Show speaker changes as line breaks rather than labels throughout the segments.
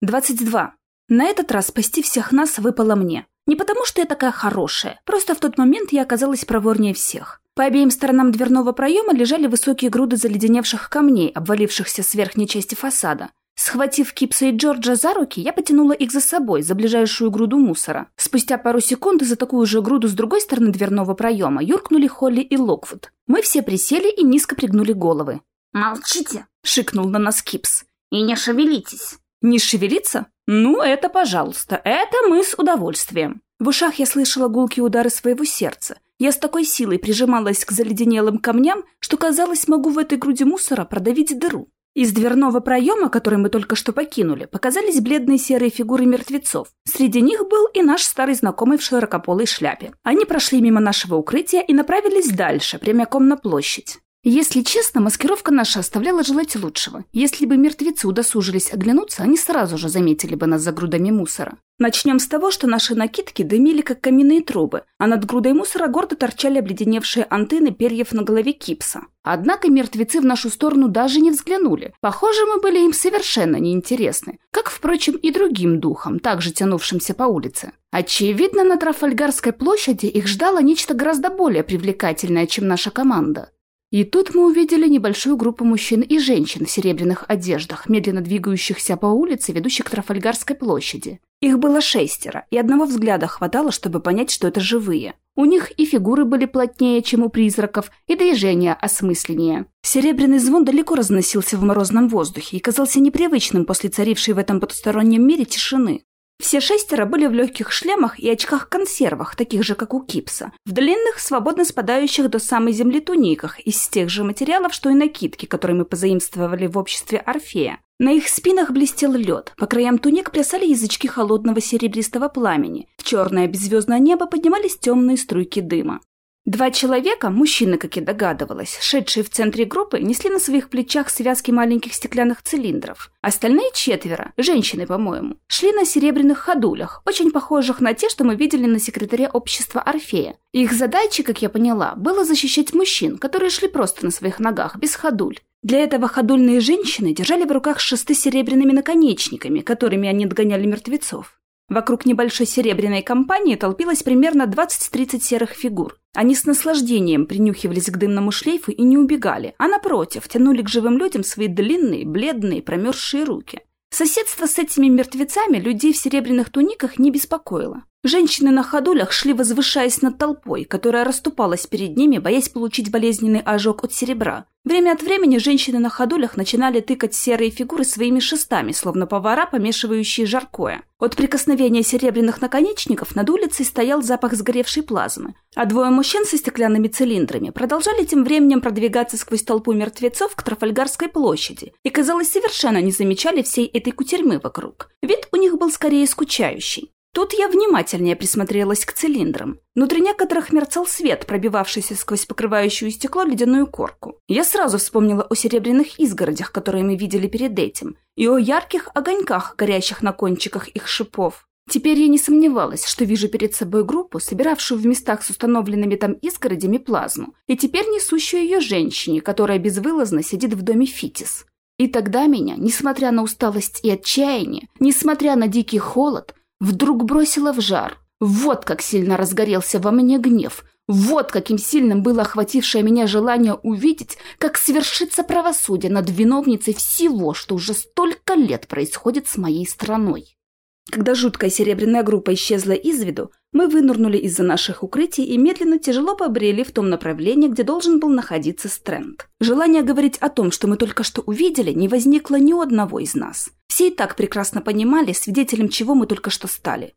22. На этот раз спасти всех нас выпало мне. Не потому, что я такая хорошая, просто в тот момент я оказалась проворнее всех. По обеим сторонам дверного проема лежали высокие груды заледеневших камней, обвалившихся с верхней части фасада. Схватив Кипса и Джорджа за руки, я потянула их за собой, за ближайшую груду мусора. Спустя пару секунд за такую же груду с другой стороны дверного проема юркнули Холли и Локвуд. Мы все присели и низко пригнули головы.
«Молчите!»
— шикнул на нас Кипс.
«И не шевелитесь!»
«Не шевелиться? Ну, это пожалуйста, это мы с удовольствием». В ушах я слышала гулкие удары своего сердца. Я с такой силой прижималась к заледенелым камням, что, казалось, могу в этой груди мусора продавить дыру. Из дверного проема, который мы только что покинули, показались бледные серые фигуры мертвецов. Среди них был и наш старый знакомый в широкополой шляпе. Они прошли мимо нашего укрытия и направились дальше, прямиком на площадь. Если честно, маскировка наша оставляла желать лучшего. Если бы мертвецы удосужились оглянуться, они сразу же заметили бы нас за грудами мусора. Начнем с того, что наши накидки дымили, как каменные трубы, а над грудой мусора гордо торчали обледеневшие антенны перьев на голове кипса. Однако мертвецы в нашу сторону даже не взглянули. Похоже, мы были им совершенно неинтересны, как, впрочем, и другим духам, также тянувшимся по улице. Очевидно, на Трафальгарской площади их ждало нечто гораздо более привлекательное, чем наша команда. И тут мы увидели небольшую группу мужчин и женщин в серебряных одеждах, медленно двигающихся по улице, ведущей к Трафальгарской площади. Их было шестеро, и одного взгляда хватало, чтобы понять, что это живые. У них и фигуры были плотнее, чем у призраков, и движения осмысленнее. Серебряный звон далеко разносился в морозном воздухе и казался непривычным после царившей в этом потустороннем мире тишины. Все шестеро были в легких шлемах и очках-консервах, таких же, как у Кипса, в длинных, свободно спадающих до самой земли туниках из тех же материалов, что и накидки, которые мы позаимствовали в обществе Орфея. На их спинах блестел лед, по краям туник плясали язычки холодного серебристого пламени, в черное беззвездное небо поднимались темные струйки дыма. Два человека, мужчины, как я догадывалась, шедшие в центре группы, несли на своих плечах связки маленьких стеклянных цилиндров. Остальные четверо, женщины, по-моему, шли на серебряных ходулях, очень похожих на те, что мы видели на секретаре общества Орфея. Их задачей, как я поняла, было защищать мужчин, которые шли просто на своих ногах, без ходуль. Для этого ходульные женщины держали в руках шесты серебряными наконечниками, которыми они отгоняли мертвецов. Вокруг небольшой серебряной компании толпилось примерно 20-30 серых фигур. Они с наслаждением принюхивались к дымному шлейфу и не убегали, а напротив, тянули к живым людям свои длинные, бледные, промерзшие руки. Соседство с этими мертвецами людей в серебряных туниках не беспокоило. Женщины на ходулях шли, возвышаясь над толпой, которая расступалась перед ними, боясь получить болезненный ожог от серебра. Время от времени женщины на ходулях начинали тыкать серые фигуры своими шестами, словно повара, помешивающие жаркое. От прикосновения серебряных наконечников над улицей стоял запах сгоревшей плазмы, а двое мужчин со стеклянными цилиндрами продолжали тем временем продвигаться сквозь толпу мертвецов к Трафальгарской площади и, казалось, совершенно не замечали всей этой кутерьмы вокруг. Вид у них был скорее скучающий. Тут я внимательнее присмотрелась к цилиндрам. Внутри некоторых мерцал свет, пробивавшийся сквозь покрывающую стекло ледяную корку. Я сразу вспомнила о серебряных изгородях, которые мы видели перед этим, и о ярких огоньках, горящих на кончиках их шипов. Теперь я не сомневалась, что вижу перед собой группу, собиравшую в местах с установленными там изгородями плазму, и теперь несущую ее женщине, которая безвылазно сидит в доме Фитис. И тогда меня, несмотря на усталость и отчаяние, несмотря на дикий холод, вдруг бросило в жар. Вот как сильно разгорелся во мне гнев. Вот каким сильным было охватившее меня желание увидеть, как свершится правосудие над виновницей всего, что уже столько лет происходит с моей страной. Когда жуткая серебряная группа исчезла из виду, мы вынырнули из-за наших укрытий и медленно тяжело побрели в том направлении, где должен был находиться Стрэнд. Желание говорить о том, что мы только что увидели, не возникло ни у одного из нас. Все и так прекрасно понимали, свидетелем чего мы только что стали.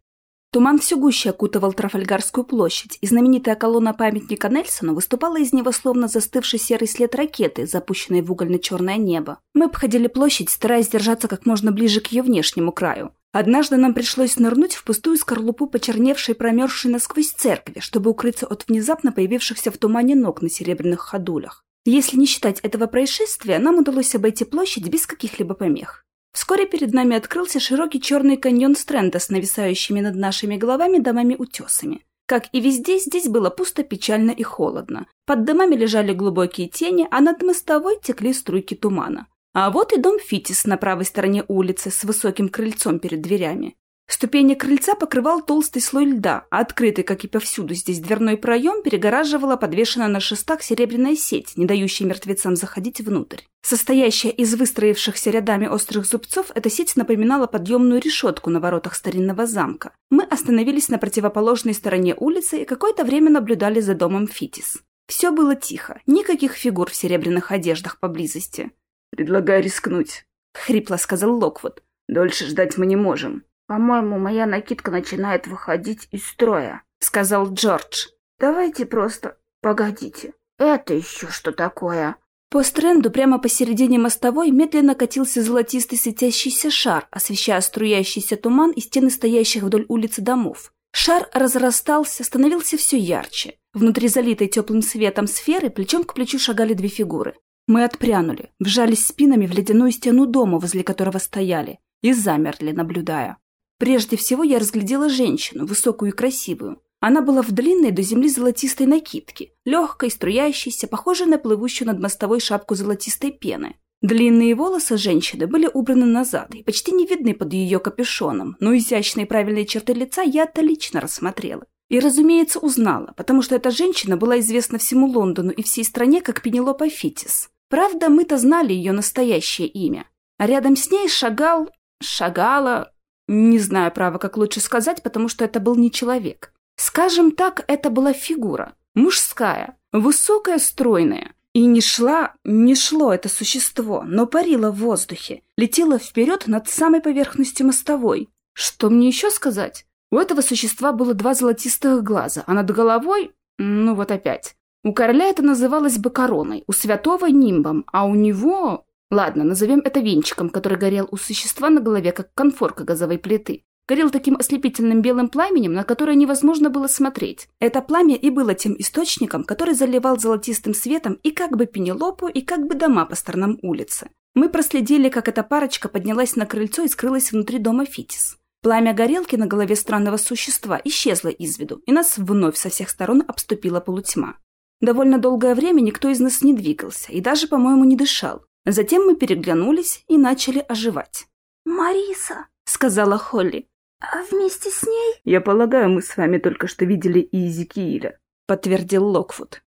Туман все гуще окутывал Трафальгарскую площадь, и знаменитая колонна памятника Нельсону выступала из него словно застывший серый след ракеты, запущенной в угольно-черное небо. Мы обходили площадь, стараясь держаться как можно ближе к ее внешнему краю. Однажды нам пришлось нырнуть в пустую скорлупу почерневшей промерзшей насквозь церкви, чтобы укрыться от внезапно появившихся в тумане ног на серебряных ходулях. Если не считать этого происшествия, нам удалось обойти площадь без каких-либо помех. Вскоре перед нами открылся широкий черный каньон Стрэнда с нависающими над нашими головами домами-утесами. Как и везде, здесь было пусто, печально и холодно. Под домами лежали глубокие тени, а над мостовой текли струйки тумана. А вот и дом Фитис на правой стороне улицы с высоким крыльцом перед дверями. Ступени крыльца покрывал толстый слой льда, а открытый, как и повсюду здесь, дверной проем перегораживала подвешенная на шестах серебряная сеть, не дающая мертвецам заходить внутрь. Состоящая из выстроившихся рядами острых зубцов, эта сеть напоминала подъемную решетку на воротах старинного замка. Мы остановились на противоположной стороне улицы и какое-то время наблюдали за домом Фитис. Все было тихо, никаких фигур в серебряных одеждах поблизости.
«Предлагаю рискнуть», —
хрипло сказал Локвуд.
«Дольше ждать мы не можем».
«По-моему, моя накидка начинает выходить из строя», —
сказал Джордж.
«Давайте просто... Погодите. Это еще что такое?»
По стренду прямо посередине мостовой медленно катился золотистый светящийся шар, освещая струящийся туман и стены стоящих вдоль улицы домов. Шар разрастался, становился все ярче. Внутри залитой теплым светом сферы плечом к плечу шагали две фигуры. Мы отпрянули, вжались спинами в ледяную стену дома, возле которого стояли, и замерли, наблюдая. Прежде всего я разглядела женщину, высокую и красивую. Она была в длинной до земли золотистой накидке, легкой, струящейся, похожей на плывущую над мостовой шапку золотистой пены. Длинные волосы женщины были убраны назад и почти не видны под ее капюшоном, но изящные правильные черты лица я-то лично рассмотрела. И, разумеется, узнала, потому что эта женщина была известна всему Лондону и всей стране как Пенелопа Фитис. Правда, мы-то знали ее настоящее имя. А рядом с ней шагал... шагала... Не знаю, право, как лучше сказать, потому что это был не человек. Скажем так, это была фигура. Мужская, высокая, стройная. И не шла, не шло это существо, но парило в воздухе, летело вперед над самой поверхностью мостовой. Что мне еще сказать? У этого существа было два золотистых глаза, а над головой... Ну вот опять. У короля это называлось бы короной, у святого — нимбом, а у него... Ладно, назовем это венчиком, который горел у существа на голове, как конфорка газовой плиты. Горел таким ослепительным белым пламенем, на которое невозможно было смотреть. Это пламя и было тем источником, который заливал золотистым светом и как бы Пенелопу, и как бы дома по сторонам улицы. Мы проследили, как эта парочка поднялась на крыльцо и скрылась внутри дома Фитис. Пламя горелки на голове странного существа исчезло из виду, и нас вновь со всех сторон обступила полутьма. Довольно долгое время никто из нас не двигался и даже, по-моему, не дышал. Затем мы переглянулись и начали оживать.
«Мариса», —
сказала Холли.
«А вместе с ней?»
«Я полагаю, мы с вами только что видели и Изикииля», —
подтвердил Локвуд.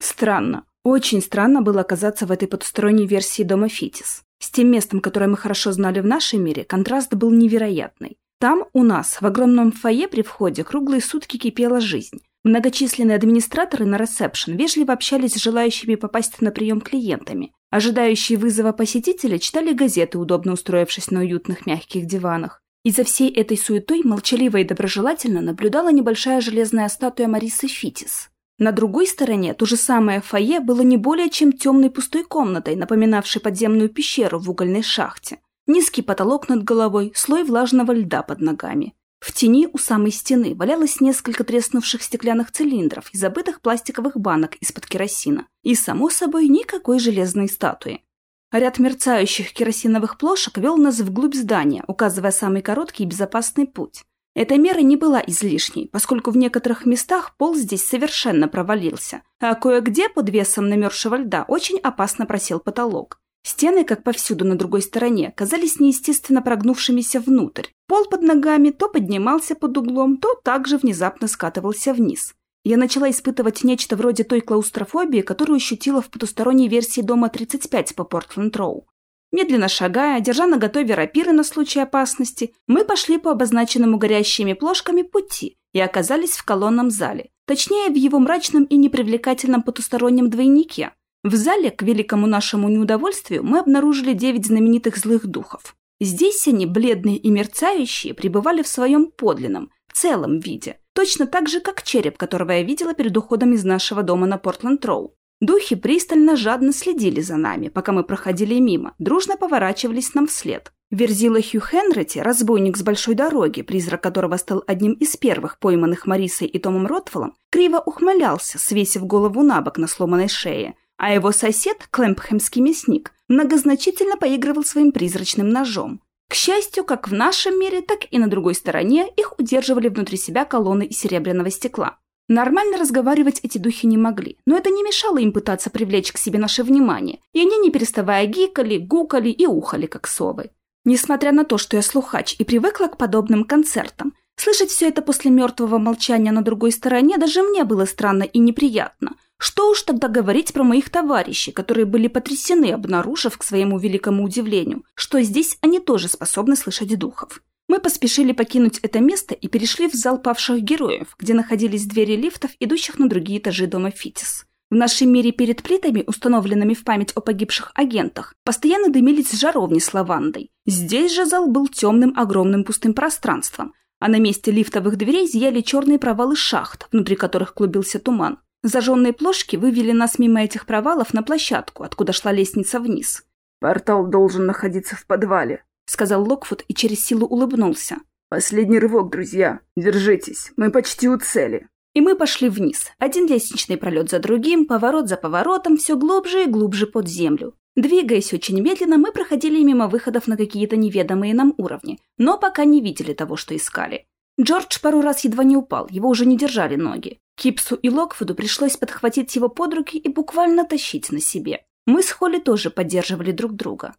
Странно, очень странно было оказаться в этой потусторонней версии дома Фитис. С тем местом, которое мы хорошо знали в нашем мире, контраст был невероятный. Там, у нас, в огромном фойе при входе, круглые сутки кипела жизнь. Многочисленные администраторы на ресепшн вежливо общались с желающими попасть на прием клиентами. Ожидающие вызова посетители читали газеты, удобно устроившись на уютных мягких диванах. И за всей этой суетой молчаливо и доброжелательно наблюдала небольшая железная статуя Марисы Фитис. На другой стороне то же самое фойе было не более чем темной пустой комнатой, напоминавшей подземную пещеру в угольной шахте. Низкий потолок над головой, слой влажного льда под ногами. В тени у самой стены валялось несколько треснувших стеклянных цилиндров и забытых пластиковых банок из-под керосина. И, само собой, никакой железной статуи. Ряд мерцающих керосиновых плошек вел нас вглубь здания, указывая самый короткий и безопасный путь. Эта мера не была излишней, поскольку в некоторых местах пол здесь совершенно провалился, а кое-где под весом намерзшего льда очень опасно просел потолок. Стены, как повсюду на другой стороне, казались неестественно прогнувшимися внутрь. Пол под ногами то поднимался под углом, то также внезапно скатывался вниз. Я начала испытывать нечто вроде той клаустрофобии, которую ощутила в потусторонней версии дома 35 по Портленд-Роу. Медленно шагая, держа на готове рапиры на случай опасности, мы пошли по обозначенному горящими плошками пути и оказались в колонном зале, точнее, в его мрачном и непривлекательном потустороннем двойнике, в зале, к великому нашему неудовольствию, мы обнаружили девять знаменитых злых духов. Здесь они, бледные и мерцающие, пребывали в своем подлинном, целом виде, точно так же, как череп, которого я видела перед уходом из нашего дома на Портленд-Роу. Духи пристально, жадно следили за нами, пока мы проходили мимо, дружно поворачивались нам вслед. Верзила Хью Хенрити, разбойник с большой дороги, призрак которого стал одним из первых пойманных Марисой и Томом Ротфолом, криво ухмылялся, свесив голову на бок на сломанной шее, а его сосед, клэмпхэмский мясник, многозначительно поигрывал своим призрачным ножом. К счастью, как в нашем мире, так и на другой стороне их удерживали внутри себя колонны из серебряного стекла. Нормально разговаривать эти духи не могли, но это не мешало им пытаться привлечь к себе наше внимание, и они, не переставая, гикали, гукали и ухали, как совы. Несмотря на то, что я слухач и привыкла к подобным концертам, слышать все это после мертвого молчания на другой стороне даже мне было странно и неприятно. Что уж тогда говорить про моих товарищей, которые были потрясены, обнаружив, к своему великому удивлению, что здесь они тоже способны слышать духов. Мы поспешили покинуть это место и перешли в зал павших героев, где находились двери лифтов, идущих на другие этажи дома Фитис. В нашем мире перед плитами, установленными в память о погибших агентах, постоянно дымились жаровни с лавандой. Здесь же зал был темным огромным пустым пространством, а на месте лифтовых дверей зияли черные провалы шахт, внутри которых клубился туман. Зажженные плошки вывели нас мимо этих провалов на площадку, откуда шла лестница вниз.
«Портал должен находиться в подвале», —
сказал Локфуд и через силу улыбнулся.
«Последний рывок, друзья. Держитесь, мы почти у цели».
И мы пошли вниз. Один лестничный пролет за другим, поворот за поворотом, все глубже и глубже под землю. Двигаясь очень медленно, мы проходили мимо выходов на какие-то неведомые нам уровни, но пока не видели того, что искали. Джордж пару раз едва не упал, его уже не держали ноги. Кипсу и Локфуду пришлось подхватить его под руки и буквально тащить на себе. Мы с Холли тоже поддерживали друг друга.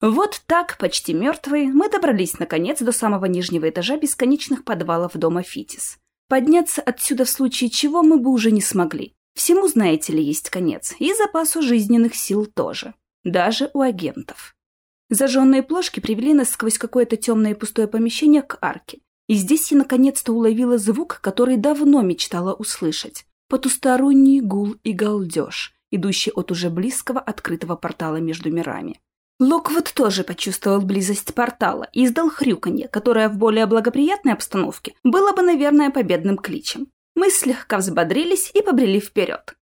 Вот так, почти мертвые, мы добрались, наконец, до самого нижнего этажа бесконечных подвалов дома Фитис. Подняться отсюда в случае чего мы бы уже не смогли. Всему, знаете ли, есть конец, и запасу жизненных сил тоже. Даже у агентов. Зажженные плошки привели нас сквозь какое-то темное и пустое помещение к арке. И здесь я наконец-то уловила звук, который давно мечтала услышать. Потусторонний гул и галдеж, идущий от уже близкого открытого портала между мирами. Локвуд тоже почувствовал близость портала и издал хрюканье, которое в более благоприятной обстановке было бы, наверное, победным кличем. Мы слегка взбодрились и побрели вперед.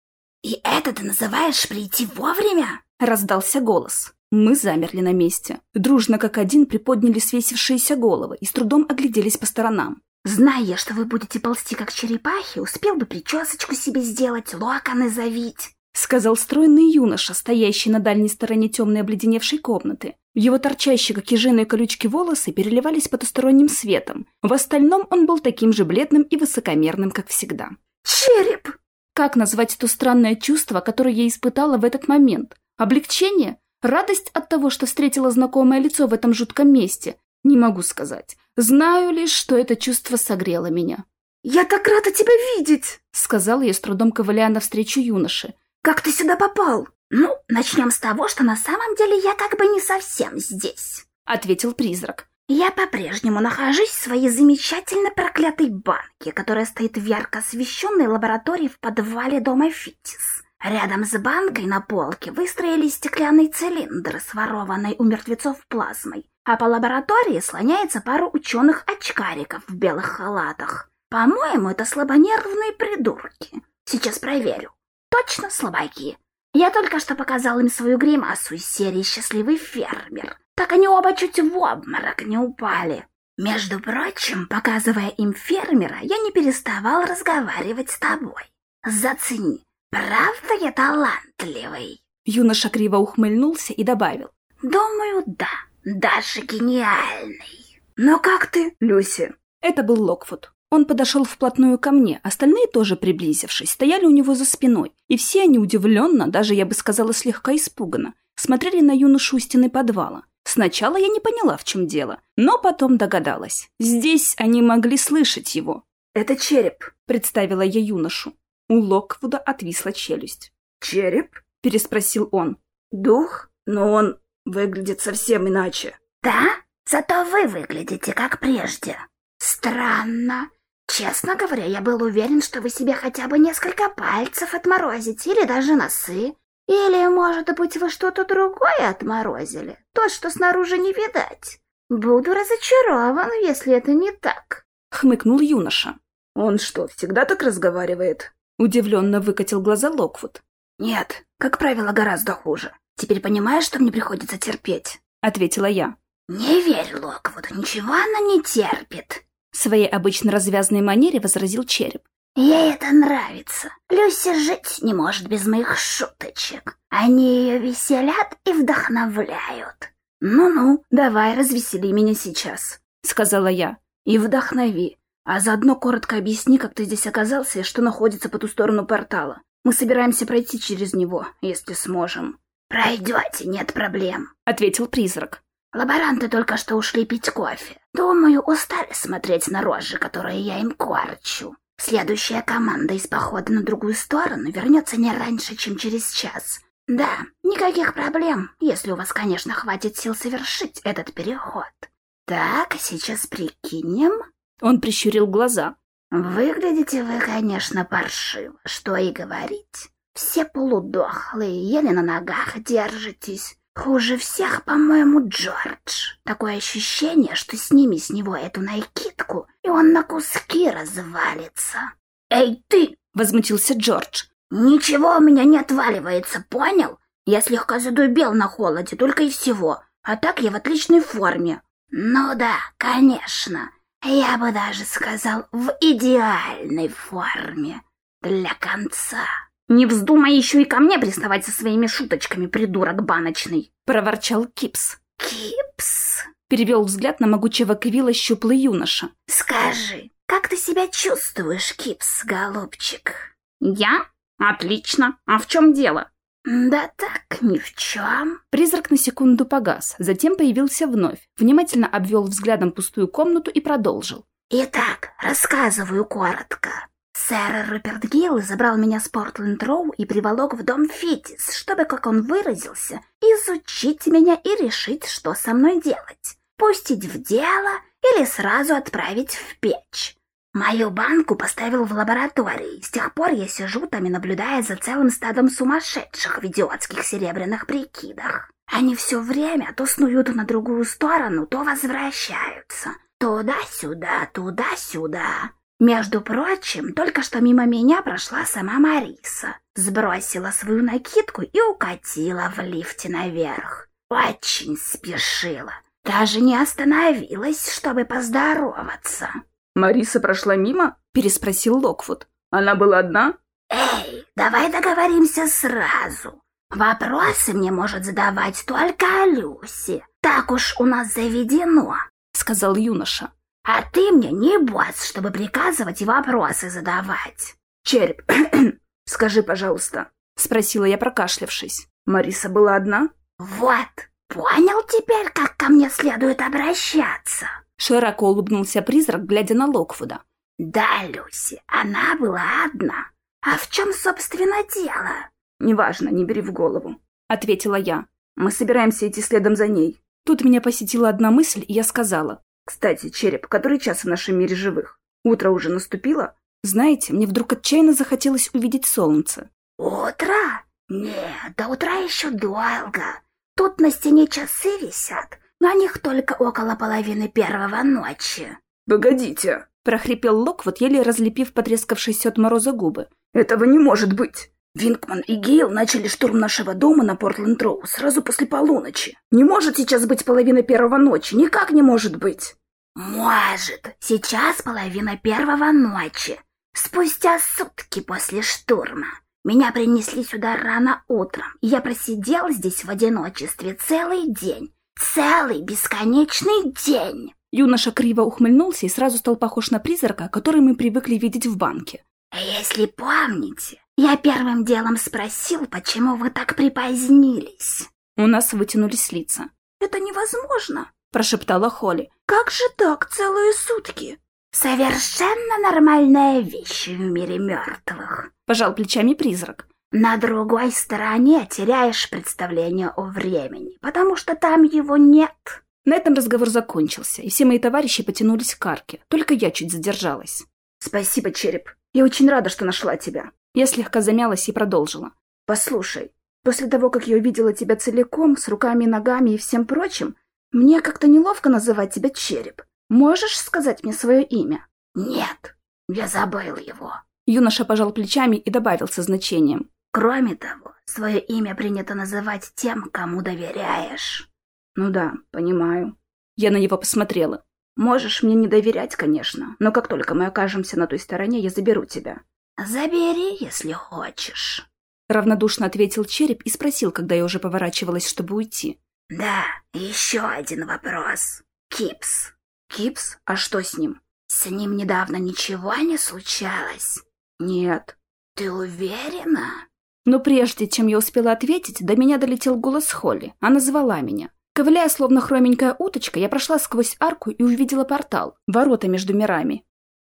«И это ты называешь прийти вовремя?»
— раздался голос. Мы замерли на месте. Дружно как один приподняли свесившиеся головы и с трудом огляделись по сторонам.
«Зная, что вы будете ползти как черепахи, успел бы причесочку себе сделать, локоны завить».
— сказал стройный юноша, стоящий на дальней стороне темной обледеневшей комнаты. Его торчащие, как ежиные колючки, волосы переливались потусторонним светом. В остальном он был таким же бледным и высокомерным, как всегда.
«Череп!»
Как назвать то странное чувство, которое я испытала в этот момент? Облегчение? Радость от того, что встретила знакомое лицо в этом жутком месте? Не могу сказать. Знаю лишь, что это чувство согрело меня.
«Я так рада тебя видеть!»
— сказала я, с трудом ковыляя навстречу юноше.
Как ты сюда попал? Ну, начнем с того, что на самом деле я как бы не совсем здесь,
ответил призрак.
Я по-прежнему нахожусь в своей замечательно проклятой банке, которая стоит в ярко освещенной лаборатории в подвале дома Фитис. Рядом с банкой на полке выстроились стеклянные цилиндры с ворованной у мертвецов плазмой, а по лаборатории слоняется пара ученых-очкариков в белых халатах. По-моему, это слабонервные придурки. Сейчас проверю. Точно слабаки. Я только что показал им свою гримасу из серии «Счастливый фермер». Так они оба чуть в обморок не упали. Между прочим, показывая им фермера, я не переставал разговаривать с тобой. Зацени, правда я талантливый?»
Юноша криво ухмыльнулся и добавил.
«Думаю, да, даже гениальный. Но как ты, Люси?»
Это был Локфуд. Он подошел вплотную ко мне, остальные тоже приблизившись, стояли у него за спиной, и все они удивленно, даже я бы сказала слегка испуганно, смотрели на юношу у стены подвала. Сначала я не поняла, в чем дело, но потом догадалась. Здесь они могли слышать его.
«Это череп», —
представила я юношу. У Локвуда отвисла челюсть.
«Череп?»
— переспросил он.
«Дух? Но он выглядит совсем иначе».
«Да? Зато вы выглядите как прежде. Странно. Честно говоря, я был уверен, что вы себе хотя бы несколько пальцев отморозите или даже носы. Или, может быть, вы что-то другое отморозили, то, что снаружи не видать. Буду разочарован, если это не так.
Хмыкнул юноша.
Он что, всегда так разговаривает?
Удивленно выкатил глаза Локвуд.
Нет, как правило, гораздо хуже. Теперь понимаешь, что мне приходится терпеть?
Ответила я.
Не верь Локвуду, ничего она не терпит.
В своей обычно развязной манере возразил череп.
Ей это нравится. Люся жить не может без моих шуточек. Они ее веселят и вдохновляют.
«Ну-ну, давай развесели меня сейчас», — сказала я. «И вдохнови.
А заодно коротко объясни, как ты здесь оказался и что находится по ту сторону портала. Мы собираемся пройти через него, если сможем». «Пройдете, нет проблем», —
ответил призрак.
«Лаборанты только что ушли пить кофе. Думаю, устали смотреть на рожи, которые я им корчу. Следующая команда из похода на другую сторону вернется не раньше, чем через час. Да, никаких проблем, если у вас, конечно, хватит сил совершить этот переход. Так, сейчас прикинем.
Он прищурил глаза.
Выглядите вы, конечно, паршиво, что и говорить. Все полудохлые, еле на ногах держитесь. Хуже всех, по-моему, Джордж. Такое ощущение, что сними с него эту накидку, и он на куски развалится. «Эй, ты!» — возмутился Джордж. «Ничего у меня не отваливается, понял? Я слегка задубел на холоде, только и всего. А так я в отличной форме». «Ну да, конечно. Я бы даже сказал, в идеальной форме. Для конца».
«Не вздумай еще и ко мне приставать со своими шуточками, придурок баночный!» — проворчал Кипс.
«Кипс!»
— перевел взгляд на могучего Квилла щуплый юноша.
«Скажи, как ты себя чувствуешь, Кипс, голубчик?»
«Я? Отлично. А в чем дело?»
«Да так, ни в чем».
Призрак на секунду погас, затем появился вновь, внимательно обвел взглядом пустую комнату и продолжил.
«Итак, рассказываю коротко. Сэр Руперт Гилл забрал меня с Портленд-Роу и приволок в дом Фитис, чтобы, как он выразился, изучить меня и решить, что со мной делать. Пустить в дело или сразу отправить в печь. Мою банку поставил в лаборатории. С тех пор я сижу там и наблюдаю за целым стадом сумасшедших в идиотских серебряных прикидах. Они все время то снуют на другую сторону, то возвращаются. Туда-сюда, туда-сюда. Между прочим, только что мимо меня прошла сама Мариса, сбросила свою накидку и укатила в лифте наверх. Очень спешила, даже не остановилась, чтобы поздороваться.
«Мариса прошла мимо?»
— переспросил Локвуд.
«Она была одна?»
«Эй, давай договоримся сразу. Вопросы мне может задавать только Люси. Так уж у нас заведено», — сказал юноша. А ты мне не босс, чтобы приказывать и вопросы задавать.
Череп, скажи, пожалуйста,
спросила я, прокашлявшись.
Мариса была одна?
Вот, понял теперь, как ко мне следует обращаться.
Широко улыбнулся призрак, глядя на Локвуда.
Да, Люси, она была одна. А в чем, собственно, дело?
Неважно, не бери в голову,
ответила я.
Мы собираемся идти следом за ней.
Тут меня посетила одна мысль, и я сказала.
Кстати, череп, который час в нашем мире живых? Утро уже наступило?
Знаете, мне вдруг отчаянно захотелось увидеть солнце.
Утро? Нет, до утра еще долго. Тут на стене часы висят, на них только около половины первого ночи.
Погодите,
прохрипел Локвуд, еле разлепив потрескавшиеся от мороза губы.
Этого не может быть. Винкман и Гейл начали штурм нашего дома на Портленд-Роу сразу после полуночи. Не может сейчас быть половина первого ночи, никак не может быть.
Может, сейчас половина первого ночи. Спустя сутки после штурма. Меня принесли сюда рано утром, и я просидел здесь в одиночестве целый день. Целый бесконечный день.
Юноша криво ухмыльнулся и сразу стал похож на призрака, который мы привыкли видеть в банке.
Если помните, я первым делом спросил, почему вы так припозднились.
У нас вытянулись лица.
«Это невозможно», —
прошептала Холли.
«Как же так целые сутки?» «Совершенно нормальная вещь в мире мертвых», —
пожал плечами призрак.
«На другой стороне теряешь представление о времени, потому что там его нет».
На этом разговор закончился, и все мои товарищи потянулись к арке, только я чуть задержалась.
«Спасибо, Череп. Я очень рада, что нашла тебя.
Я слегка замялась и продолжила.
«Послушай, после того, как я увидела тебя целиком, с руками ногами и всем прочим, мне как-то неловко называть тебя Череп. Можешь сказать мне свое имя?»
«Нет, я забыл его».
Юноша пожал плечами и добавил со значением.
«Кроме того, свое имя принято называть тем, кому доверяешь».
«Ну да, понимаю».
Я на него посмотрела.
«Можешь мне не доверять, конечно, но как только мы окажемся на той стороне, я заберу тебя.
«Забери, если хочешь», —
равнодушно ответил череп и спросил, когда я уже поворачивалась, чтобы уйти.
«Да, еще один вопрос. Кипс».
«Кипс? А что с ним?»
«С ним недавно ничего не случалось?
Нет.
Ты уверена?
Но прежде чем я успела ответить, до меня долетел голос Холли. Она звала меня. Ковыляя, словно хроменькая уточка, я прошла сквозь арку и увидела портал, ворота между мирами.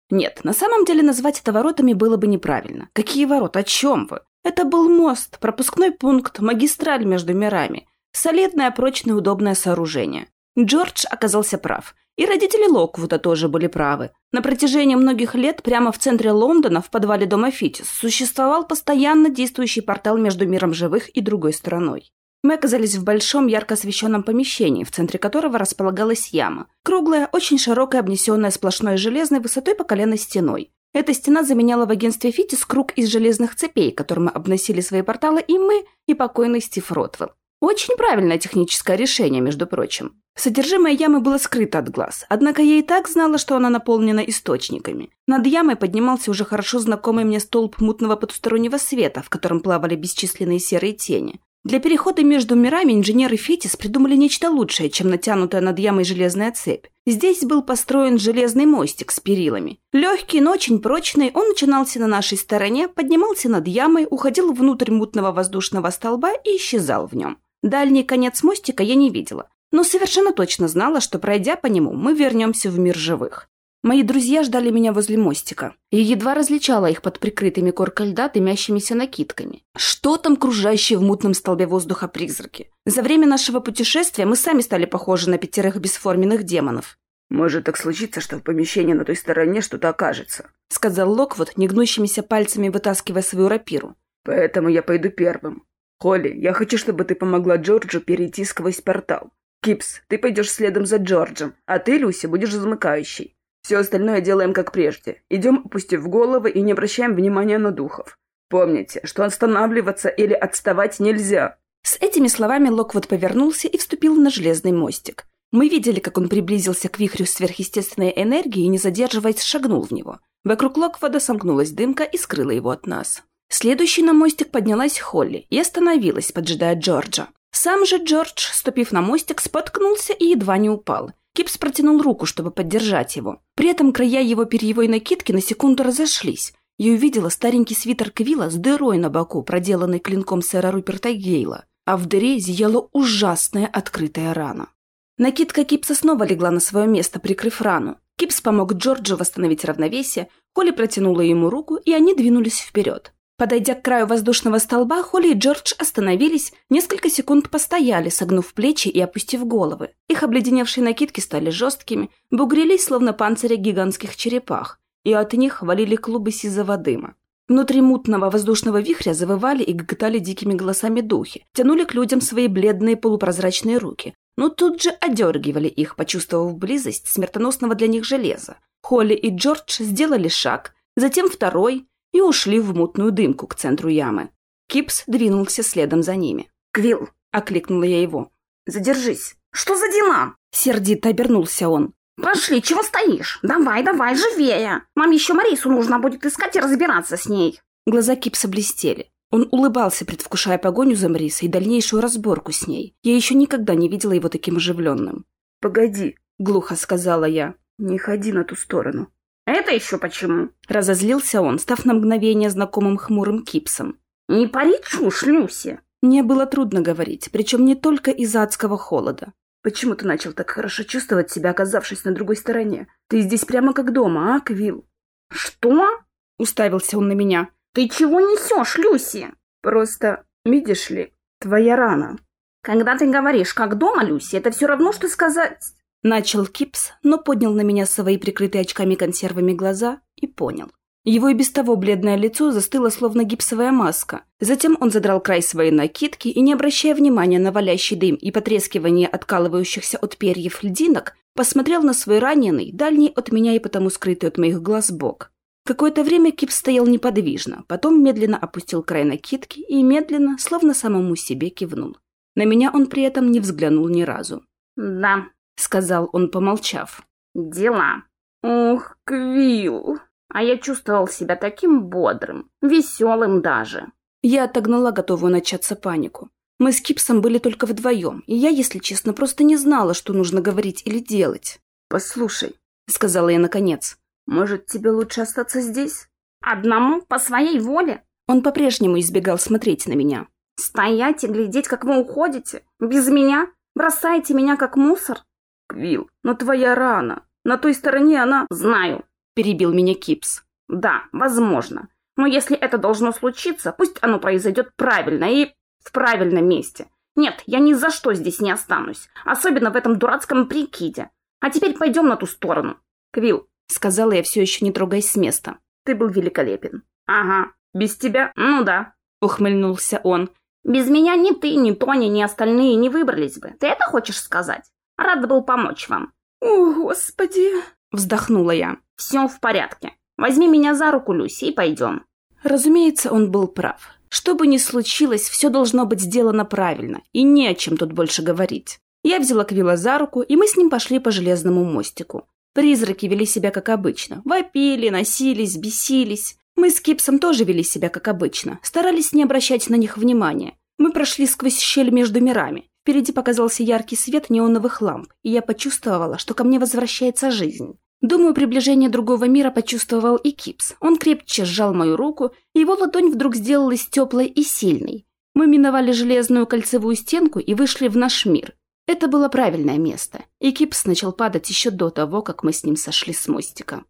Нет, на самом деле назвать это воротами было бы неправильно. Какие ворота? О чем вы? Это был мост, пропускной пункт, магистраль между мирами. Солидное, прочное, удобное сооружение. Джордж оказался прав. И родители Локвуда тоже были правы. На протяжении многих лет прямо в центре Лондона, в подвале дома Фитис, существовал постоянно действующий портал между миром живых и другой стороной. Мы оказались в большом ярко освещенном помещении, в центре которого располагалась яма. Круглая, очень широкая, обнесенная сплошной железной высотой по колено стеной. Эта стена заменяла в агентстве «Фитис» круг из железных цепей, которым обносили свои порталы и мы, и покойный Стив Ротвелл. Очень правильное техническое решение, между прочим. Содержимое ямы было скрыто от глаз, однако я и так знала, что она наполнена источниками. Над ямой поднимался уже хорошо знакомый мне столб мутного потустороннего света, в котором плавали бесчисленные серые тени. Для перехода между мирами инженеры Фетис придумали нечто лучшее, чем натянутая над ямой железная цепь. Здесь был построен железный мостик с перилами. Легкий, но очень прочный, он начинался на нашей стороне, поднимался над ямой, уходил внутрь мутного воздушного столба и исчезал в нем. Дальний конец мостика я не видела, но совершенно точно знала, что пройдя по нему, мы вернемся в мир живых. Мои друзья ждали меня возле мостика. Я едва различала их под прикрытыми коркой льда дымящимися накидками. Что там кружащие в мутном столбе воздуха призраки? За время нашего путешествия мы сами стали похожи на пятерых бесформенных демонов.
«Может так случиться, что в помещении на той стороне что-то окажется», —
сказал Локвуд, негнущимися пальцами вытаскивая свою рапиру.
«Поэтому я пойду первым. Холли, я хочу, чтобы ты помогла Джорджу перейти сквозь портал. Кипс, ты пойдешь следом за Джорджем, а ты, Люси, будешь замыкающей. Все остальное делаем как прежде. Идем, опустив головы и не обращаем внимания на духов. Помните, что останавливаться или отставать нельзя.
С этими словами Локвуд повернулся и вступил на железный мостик. Мы видели, как он приблизился к вихрю сверхъестественной энергии и, не задерживаясь, шагнул в него. Вокруг Локвуда сомкнулась дымка и скрыла его от нас. Следующей на мостик поднялась Холли и остановилась, поджидая Джорджа. Сам же Джордж, ступив на мостик, споткнулся и едва не упал. Кипс протянул руку, чтобы поддержать его. При этом края его перьевой накидки на секунду разошлись. Я увидела старенький свитер Квилла с дырой на боку, проделанной клинком сэра Руперта Гейла, а в дыре зияла ужасная открытая рана. Накидка Кипса снова легла на свое место, прикрыв рану. Кипс помог Джорджу восстановить равновесие, Холли протянула ему руку, и они двинулись вперед. Подойдя к краю воздушного столба, Холли и Джордж остановились, несколько секунд постояли, согнув плечи и опустив головы. Их обледеневшие накидки стали жесткими, бугрились, словно панцири гигантских черепах, и от них валили клубы сизого дыма. Внутри мутного воздушного вихря завывали и гоготали дикими голосами духи, тянули к людям свои бледные полупрозрачные руки, но тут же одергивали их, почувствовав близость смертоносного для них железа. Холли и Джордж сделали шаг, затем второй, и ушли в мутную дымку к центру ямы. Кипс двинулся следом за ними.
«Квилл!»
— окликнула я его.
«Задержись!»
«Что за дела?»
— сердито обернулся он.
«Пошли, чего стоишь? Давай, давай, живее! Нам еще Марису нужно будет искать и разбираться с ней!»
Глаза Кипса блестели. Он улыбался, предвкушая погоню за Марисой и дальнейшую разборку с ней. Я еще никогда не видела его таким оживленным.
«Погоди», —
глухо сказала я.
«Не ходи на ту сторону».
«Это еще почему?»
Разозлился он, став на мгновение знакомым хмурым кипсом.
«Не пари чушь, Люси!»
Мне было трудно говорить, причем не только из-за адского холода.
«Почему ты начал так хорошо чувствовать себя, оказавшись на другой стороне? Ты здесь прямо как дома, а, Квилл?»
«Что?»
— уставился он на меня.
«Ты чего несешь, Люси?»
«Просто, видишь ли, твоя рана».
«Когда ты говоришь «как дома, Люси», это все равно, что сказать...»
Начал Кипс, но поднял на меня свои прикрытые очками консервами глаза и понял. Его и без того бледное лицо застыло, словно гипсовая маска. Затем он задрал край своей накидки и, не обращая внимания на валящий дым и потрескивание откалывающихся от перьев льдинок, посмотрел на свой раненый, дальний от меня и потому скрытый от моих глаз бок. Какое-то время Кипс стоял неподвижно, потом медленно опустил край накидки и медленно, словно самому себе, кивнул. На меня он при этом не взглянул ни разу.
«Да,
сказал он, помолчав.
«Дела. Ух, Квилл. А я чувствовал себя таким бодрым, веселым даже».
Я отогнала готовую начаться панику. Мы с Кипсом были только вдвоем, и я, если честно, просто не знала, что нужно говорить или делать.
«Послушай», —
сказала я наконец, —
Может, тебе лучше остаться здесь?
Одному, по своей воле?
Он по-прежнему избегал смотреть на меня.
Стоять и глядеть, как вы уходите? Без меня? Бросаете меня как мусор?
Квилл, но твоя рана. На той стороне она...
Знаю,
перебил меня Кипс.
Да, возможно. Но если это должно случиться, пусть оно произойдет правильно и в правильном месте. Нет, я ни за что здесь не останусь. Особенно в этом дурацком прикиде. А теперь пойдем на ту сторону.
Квилл, сказала я все еще не трогаясь с места.
Ты был великолепен.
Ага.
Без тебя?
Ну да.
Ухмыльнулся он.
Без меня ни ты, ни Тони, ни остальные не выбрались бы. Ты это хочешь сказать? Рад был помочь вам.
О, господи.
Вздохнула я.
Все в порядке. Возьми меня за руку, Люси, и пойдем.
Разумеется, он был прав. Что бы ни случилось, все должно быть сделано правильно, и не о чем тут больше говорить. Я взяла Квилла за руку, и мы с ним пошли по железному мостику. Призраки вели себя как обычно. Вопили, носились, бесились. Мы с Кипсом тоже вели себя как обычно, старались не обращать на них внимания. Мы прошли сквозь щель между мирами. Впереди показался яркий свет неоновых ламп, и я почувствовала, что ко мне возвращается жизнь. Думаю, приближение другого мира почувствовал и Кипс. Он крепче сжал мою руку, и его ладонь вдруг сделалась теплой и сильной. Мы миновали железную кольцевую стенку и вышли в наш мир. Это было правильное место, и Кипс начал падать еще до того, как мы с ним сошли с мостика.